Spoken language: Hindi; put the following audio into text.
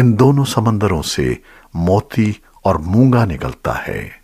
इन दोनों समंदरों से मोती और मूँगा निकलता है।